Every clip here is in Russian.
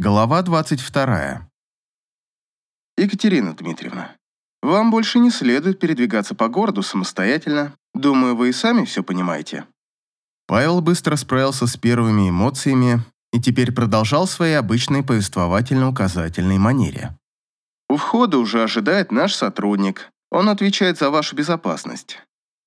Глава 22. Екатерина Дмитриевна, вам больше не следует передвигаться по городу самостоятельно. Думаю, вы и сами все понимаете. Павел быстро справился с первыми эмоциями и теперь продолжал в своей обычной повествовательно-указательной манере. У входа уже ожидает наш сотрудник. Он отвечает за вашу безопасность.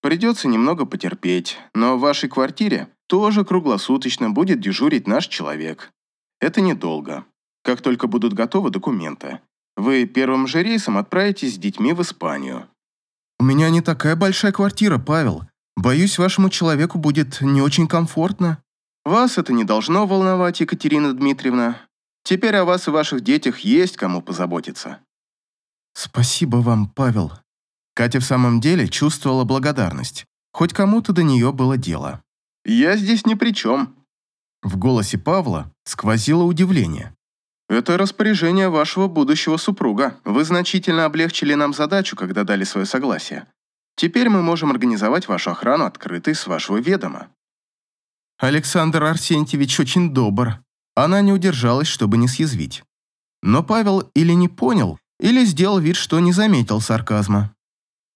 Придется немного потерпеть, но в вашей квартире тоже круглосуточно будет дежурить наш человек. Это недолго. Как только будут готовы документы, вы первым же рейсом отправитесь с детьми в Испанию. «У меня не такая большая квартира, Павел. Боюсь, вашему человеку будет не очень комфортно». Вас это не должно волновать, Екатерина Дмитриевна. Теперь о вас и ваших детях есть кому позаботиться. Спасибо вам, Павел. Катя в самом деле чувствовала благодарность. Хоть кому-то до нее было дело. Я здесь ни при чем. В голосе Павла сквозило удивление. «Это распоряжение вашего будущего супруга. Вы значительно облегчили нам задачу, когда дали свое согласие. Теперь мы можем организовать вашу охрану открытой с вашего ведома». Александр Арсентьевич очень добр. Она не удержалась, чтобы не съязвить. Но Павел или не понял, или сделал вид, что не заметил сарказма.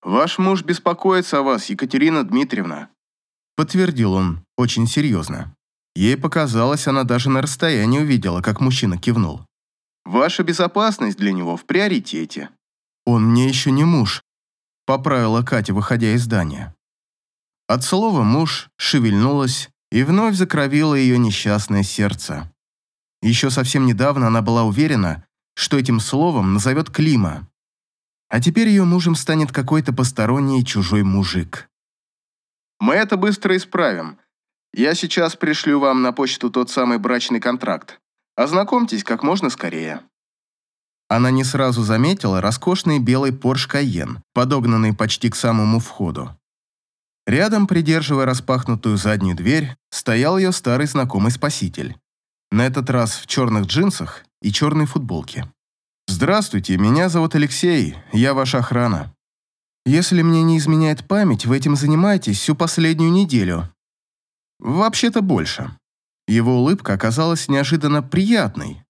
«Ваш муж беспокоится о вас, Екатерина Дмитриевна», подтвердил он очень серьезно. Ей показалось, она даже на расстоянии увидела, как мужчина кивнул. «Ваша безопасность для него в приоритете». «Он мне еще не муж», — поправила Катя, выходя из здания. От слова «муж» шевельнулась и вновь закровило ее несчастное сердце. Еще совсем недавно она была уверена, что этим словом назовет Клима. А теперь ее мужем станет какой-то посторонний чужой мужик. «Мы это быстро исправим. Я сейчас пришлю вам на почту тот самый брачный контракт. Ознакомьтесь как можно скорее». Она не сразу заметила роскошный белый Porsche Cayenne, подогнанный почти к самому входу. Рядом, придерживая распахнутую заднюю дверь, стоял ее старый знакомый спаситель. На этот раз в черных джинсах и черной футболке. «Здравствуйте, меня зовут Алексей, я ваша охрана. Если мне не изменяет память, вы этим занимаетесь всю последнюю неделю, Вообще-то больше. Его улыбка оказалась неожиданно приятной.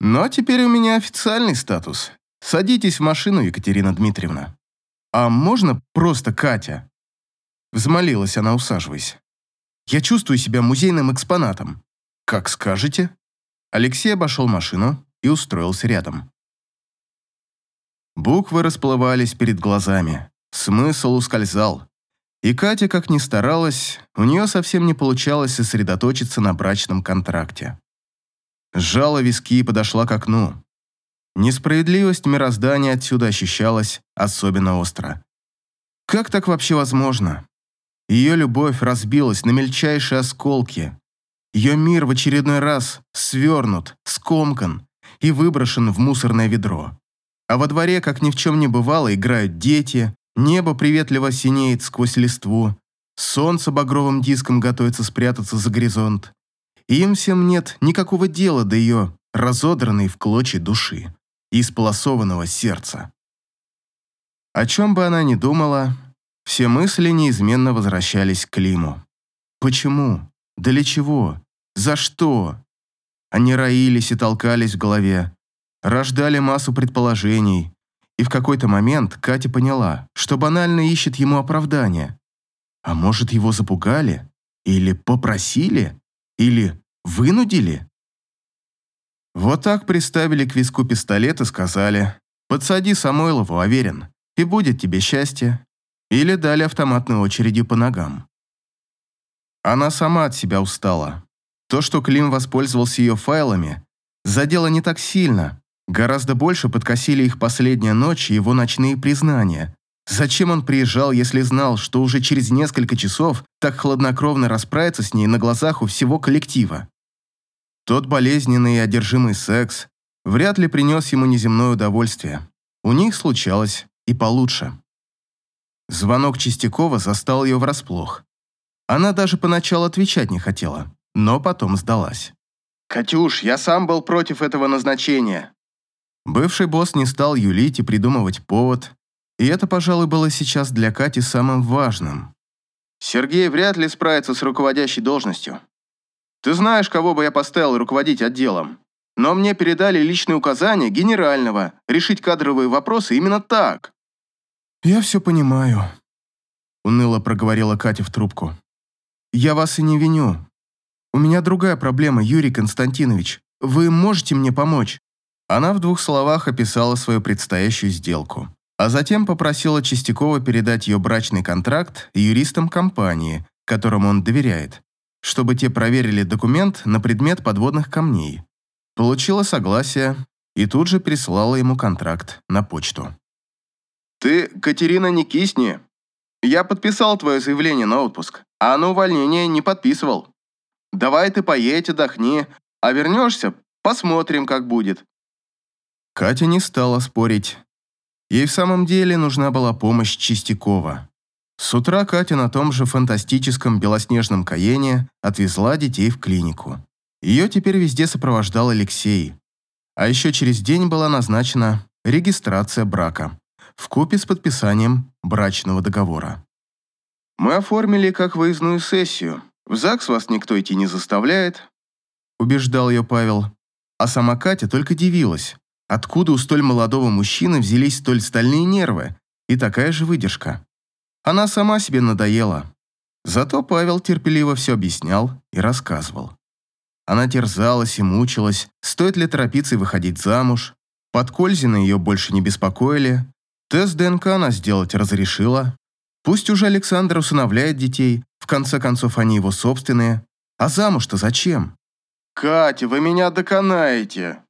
Но теперь у меня официальный статус. Садитесь в машину, Екатерина Дмитриевна. А можно просто Катя? Взмолилась она, усаживаясь. Я чувствую себя музейным экспонатом. Как скажете. Алексей обошел машину и устроился рядом. Буквы расплывались перед глазами. Смысл ускользал. И Катя, как ни старалась, у нее совсем не получалось сосредоточиться на брачном контракте. Сжала виски и подошла к окну. Несправедливость мироздания отсюда ощущалась особенно остро. Как так вообще возможно? Ее любовь разбилась на мельчайшие осколки. Ее мир в очередной раз свернут, скомкан и выброшен в мусорное ведро. А во дворе, как ни в чем не бывало, играют дети, Небо приветливо синеет сквозь листву, солнце багровым диском готовится спрятаться за горизонт. Им всем нет никакого дела до ее разодранной в клочья души и исполосованного сердца. О чем бы она ни думала, все мысли неизменно возвращались к Климу. Почему? Для чего? За что? Они роились и толкались в голове, рождали массу предположений, и в какой-то момент Катя поняла, что банально ищет ему оправдания. А может, его запугали? Или попросили? Или вынудили? Вот так приставили к виску пистолет и сказали «Подсади Самойлову, Аверин, и будет тебе счастье». Или дали автоматной очередью по ногам. Она сама от себя устала. То, что Клим воспользовался ее файлами, задело не так сильно, Гораздо больше подкосили их последняя ночь и его ночные признания. Зачем он приезжал, если знал, что уже через несколько часов так хладнокровно расправится с ней на глазах у всего коллектива? Тот болезненный и одержимый секс вряд ли принес ему неземное удовольствие. У них случалось и получше. Звонок Чистякова застал ее врасплох. Она даже поначалу отвечать не хотела, но потом сдалась. «Катюш, я сам был против этого назначения», Бывший босс не стал юлить и придумывать повод, и это, пожалуй, было сейчас для Кати самым важным. «Сергей вряд ли справится с руководящей должностью. Ты знаешь, кого бы я поставил руководить отделом?» но мне передали личные указания генерального решить кадровые вопросы именно так». «Я все понимаю», — уныло проговорила Катя в трубку. «Я вас и не виню. У меня другая проблема, Юрий Константинович. Вы можете мне помочь?» Она в двух словах описала свою предстоящую сделку, а затем попросила Чистякова передать ее брачный контракт юристам компании, которому он доверяет, чтобы те проверили документ на предмет подводных камней. Получила согласие и тут же прислала ему контракт на почту. «Ты, Катерина, не кисни. Я подписал твое заявление на отпуск, а на увольнение не подписывал. Давай ты поедь, отдохни, а вернешься, посмотрим, как будет». Катя не стала спорить. Ей в самом деле нужна была помощь Чистякова. С утра Катя на том же фантастическом белоснежном Каене отвезла детей в клинику. Ее теперь везде сопровождал Алексей. А еще через день была назначена регистрация брака в купе с подписанием брачного договора. «Мы оформили как выездную сессию. В ЗАГС вас никто идти не заставляет», убеждал ее Павел. А сама Катя только дивилась, откуда у столь молодого мужчины взялись столь стальные нервы и такая же выдержка. Она сама себе надоела. Зато Павел терпеливо все объяснял и рассказывал. Она терзалась и мучилась, стоит ли торопиться и выходить замуж. Подкользины ее больше не беспокоили. Тест ДНК она сделать разрешила. Пусть уже Александр усыновляет детей, в конце концов они его собственные. А замуж-то зачем? «Катя, вы меня доконаете!»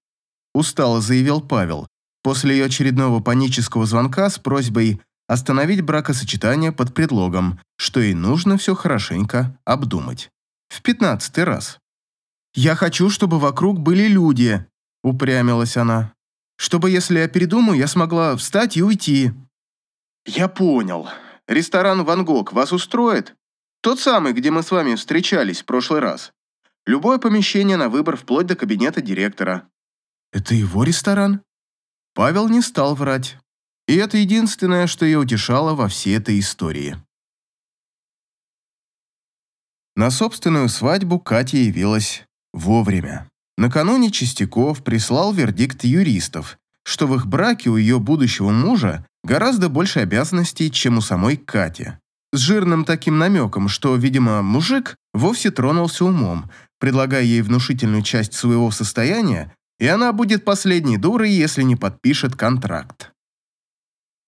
Устало заявил Павел, после ее очередного панического звонка с просьбой остановить бракосочетание под предлогом, что ей нужно все хорошенько обдумать. В пятнадцатый раз. «Я хочу, чтобы вокруг были люди», — упрямилась она. «Чтобы, если я передумаю, я смогла встать и уйти». «Я понял. Ресторан «Ван Гог» вас устроит? Тот самый, где мы с вами встречались в прошлый раз. Любое помещение на выбор, вплоть до кабинета директора». «Это его ресторан?» Павел не стал врать. И это единственное, что ее утешало во всей этой истории. На собственную свадьбу Катя явилась вовремя. Накануне Чистяков прислал вердикт юристов, что в их браке у ее будущего мужа гораздо больше обязанностей, чем у самой Кати. С жирным таким намеком, что, видимо, мужик вовсе тронулся умом, предлагая ей внушительную часть своего состояния, и она будет последней дурой, если не подпишет контракт.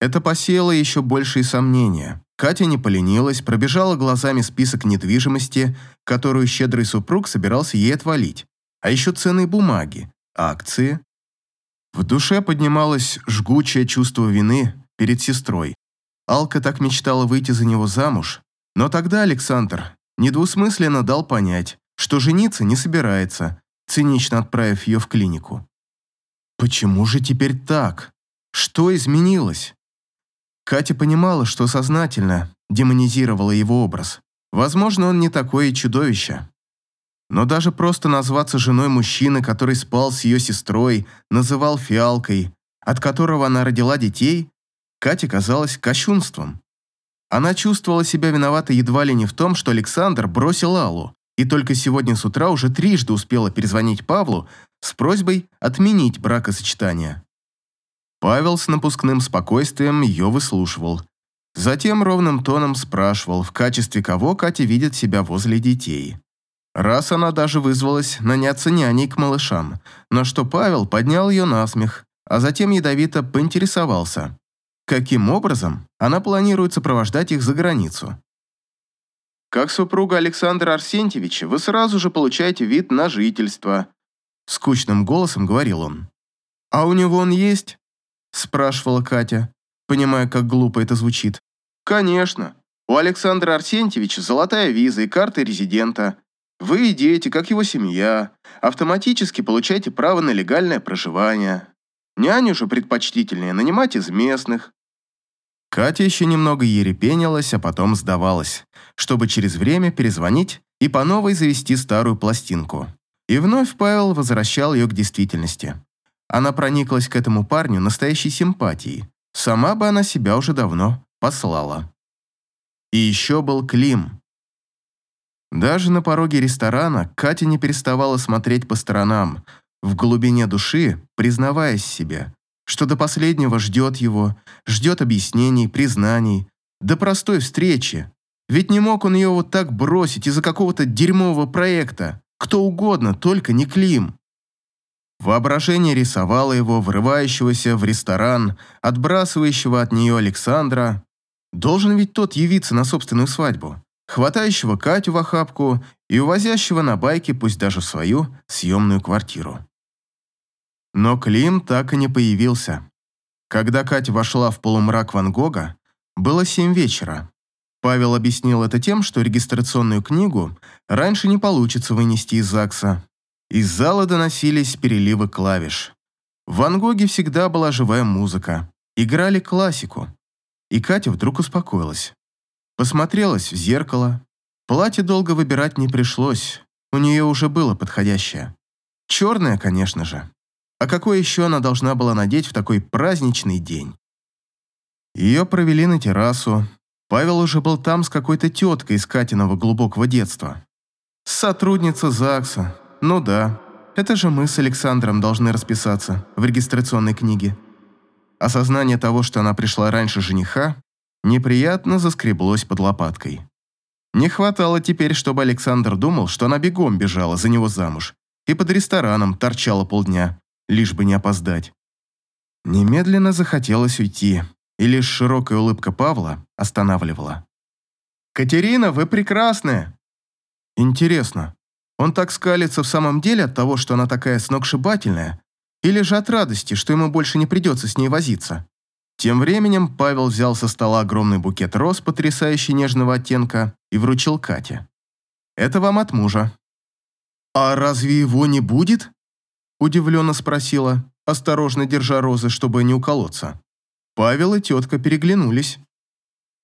Это посеяло еще большие сомнения. Катя не поленилась, пробежала глазами список недвижимости, которую щедрый супруг собирался ей отвалить, а еще ценные бумаги, акции. В душе поднималось жгучее чувство вины перед сестрой. Алка так мечтала выйти за него замуж, но тогда Александр недвусмысленно дал понять, что жениться не собирается, цинично отправив ее в клинику. Почему же теперь так? Что изменилось? Катя понимала, что сознательно демонизировала его образ. Возможно, он не такое чудовище. Но даже просто назваться женой мужчины, который спал с ее сестрой, называл фиалкой, от которого она родила детей, Кате казалось кощунством. Она чувствовала себя виноватой едва ли не в том, что Александр бросил Аллу, и только сегодня с утра уже трижды успела перезвонить Павлу с просьбой отменить бракосочетание. Павел с напускным спокойствием ее выслушивал. Затем ровным тоном спрашивал, в качестве кого Катя видит себя возле детей. Раз она даже вызвалась наняться няней к малышам, на что Павел поднял ее на смех, а затем ядовито поинтересовался, каким образом она планирует сопровождать их за границу. «Как супруга Александра Арсентьевича, вы сразу же получаете вид на жительство», скучным голосом говорил он. «А у него он есть?» спрашивала Катя, понимая, как глупо это звучит. «Конечно. У Александра Арсентьевича золотая виза и карта резидента. Вы и дети, как его семья, автоматически получаете право на легальное проживание. Няню же предпочтительнее нанимать из местных». Катя еще немного ерепенилась, а потом сдавалась, чтобы через время перезвонить и по новой завести старую пластинку. И вновь Павел возвращал ее к действительности. Она прониклась к этому парню настоящей симпатией. Сама бы она себя уже давно послала. И еще был Клим. Даже на пороге ресторана Катя не переставала смотреть по сторонам, в глубине души признаваясь себе, что до последнего ждет его, ждет объяснений, признаний, до простой встречи. Ведь не мог он ее вот так бросить из-за какого-то дерьмового проекта. Кто угодно, только не Клим. Воображение рисовало его, врывающегося в ресторан, отбрасывающего от нее Александра. Должен ведь тот явиться на собственную свадьбу, хватающего Катю в охапку и увозящего на байке, пусть даже свою, съемную квартиру. Но Клим так и не появился. Когда Катя вошла в полумрак Ван Гога, было семь вечера. Павел объяснил это тем, что регистрационную книгу раньше не получится вынести из ЗАГСа, из зала доносились переливы клавиш. В Ван Гоге всегда была живая музыка. Играли классику. И Катя вдруг успокоилась. Посмотрелась в зеркало. Платье долго выбирать не пришлось. У нее уже было подходящее. Черное, конечно же. А какое еще она должна была надеть в такой праздничный день? Ее провели на террасу. Павел уже был там с какой-то теткой из Катиного глубокого детства. Сотрудница ЗАГСа, ну да, это же мы с Александром должны расписаться в регистрационной книге. Осознание того, что она пришла раньше жениха, неприятно заскреблось под лопаткой. Не хватало теперь, чтобы Александр думал, что она бегом бежала за него замуж и под рестораном торчала полдня, лишь бы не опоздать. Немедленно захотелось уйти, и лишь широкая улыбка Павла останавливала. «Катерина, вы прекрасная!» «Интересно, он так скалится в самом деле от того, что она такая сногсшибательная, или же от радости, что ему больше не придется с ней возиться. Тем временем Павел взял со стола огромный букет роз, потрясающий нежного оттенка, и вручил Кате. «Это вам от мужа». «А разве его не будет?» Удивленно спросила, осторожно держа розы, чтобы не уколоться. Павел и тетка переглянулись.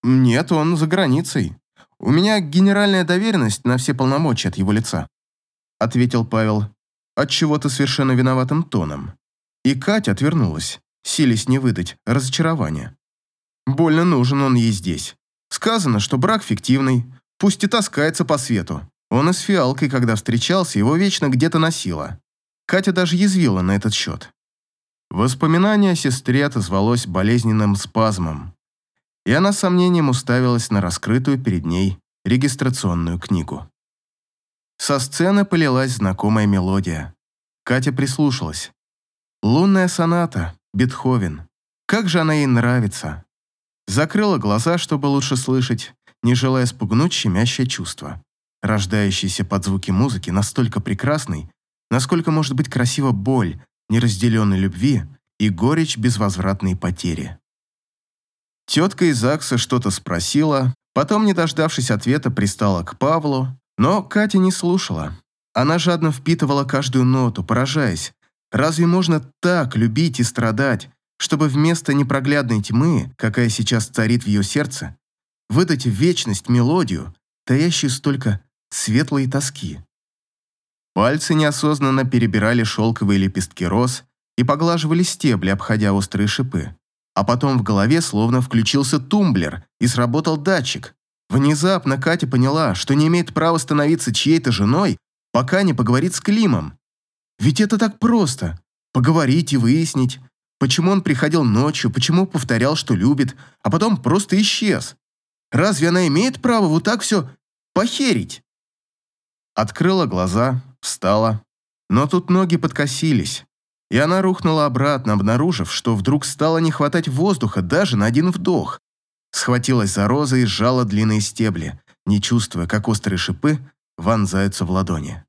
«Нет, он за границей. У меня генеральная доверенность на все полномочия от его лица» ответил Павел, от чего-то совершенно виноватым тоном. И Катя отвернулась, силясь не выдать разочарование. Больно нужен он ей здесь. Сказано, что брак фиктивный, пусть и таскается по свету. Он и с фиалкой, когда встречался, его вечно где-то носила. Катя даже язвила на этот счет. Воспоминание о сестре отозвалось болезненным спазмом, и она с сомнением уставилась на раскрытую перед ней регистрационную книгу. Со сцены полилась знакомая мелодия. Катя прислушалась. «Лунная соната», Бетховен. Как же она ей нравится. Закрыла глаза, чтобы лучше слышать, не желая спугнуть щемящее чувство, рождающееся под звуки музыки настолько прекрасной, насколько может быть красива боль, неразделенной любви и горечь безвозвратной потери. Тетка из ЗАГСа что-то спросила, потом, не дождавшись ответа, пристала к Павлу, но Катя не слушала. Она жадно впитывала каждую ноту, поражаясь. Разве можно так любить и страдать, чтобы вместо непроглядной тьмы, какая сейчас царит в ее сердце, выдать в вечность мелодию, таящую столько светлой тоски? Пальцы неосознанно перебирали шелковые лепестки роз и поглаживали стебли, обходя острые шипы. А потом в голове словно включился тумблер и сработал датчик, Внезапно Катя поняла, что не имеет права становиться чьей-то женой, пока не поговорит с Климом. Ведь это так просто. Поговорить и выяснить, почему он приходил ночью, почему повторял, что любит, а потом просто исчез. Разве она имеет право вот так все похерить? Открыла глаза, встала. Но тут ноги подкосились, и она рухнула обратно, обнаружив, что вдруг стало не хватать воздуха даже на один вдох. Схватилась за розы и сжала длинные стебли, не чувствуя, как острые шипы вонзаются в ладони.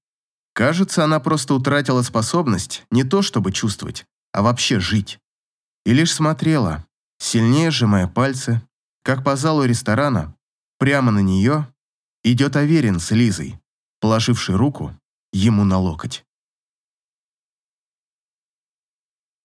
Кажется, она просто утратила способность не то чтобы чувствовать, а вообще жить. И лишь смотрела, сильнее сжимая пальцы, как по залу ресторана, прямо на нее идет Аверин с Лизой, положивший руку ему на локоть.